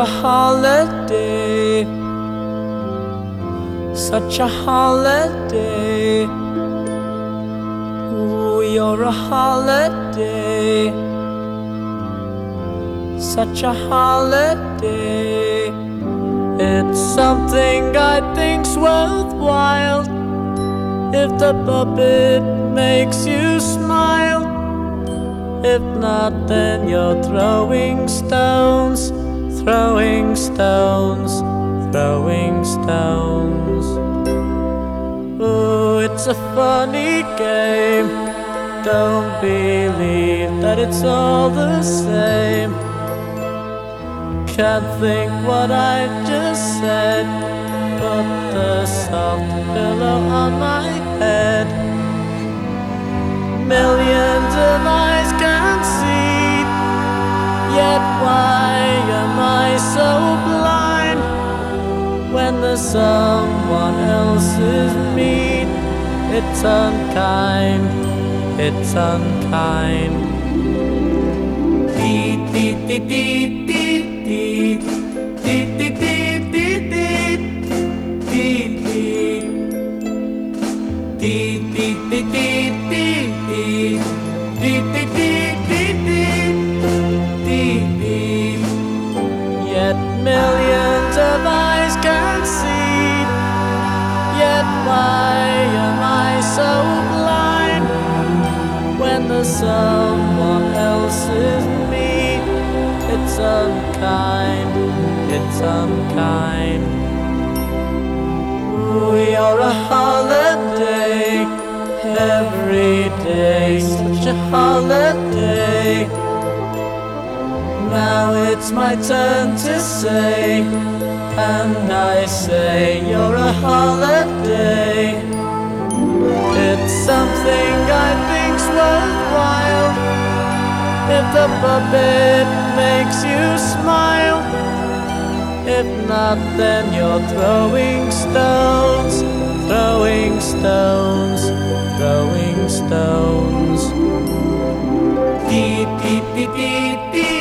a holiday, such a holiday. Ooh, you're a holiday, such a holiday. It's something I think's worthwhile if the puppet makes you smile. If not, then you're throwing stones, throwing stones, throwing stones. Ooh, it's a funny game. Don't believe that it's all the same. Can't think what I just said. Put the soft pillow on my head. Millions of eyes can see, yet why someone else's mean, it's unkind, it's unkind. Deet, deet, deet, deet, deet, deet, deet, deet, deet, deet, deet, deet. Deet, deet, deet, deet, deet, deet. Deet, deet, deet, deet, deet. Why am I so blind when there's someone else's me? It's unkind, it's unkind. We are a holiday every day, such a holiday. Now it's my turn to say, and I say you're a holiday. Something I think's worthwhile if the puppet makes you smile. If not, then you're throwing stones, throwing stones, throwing stones. Deet, deet, deet, deet, deet,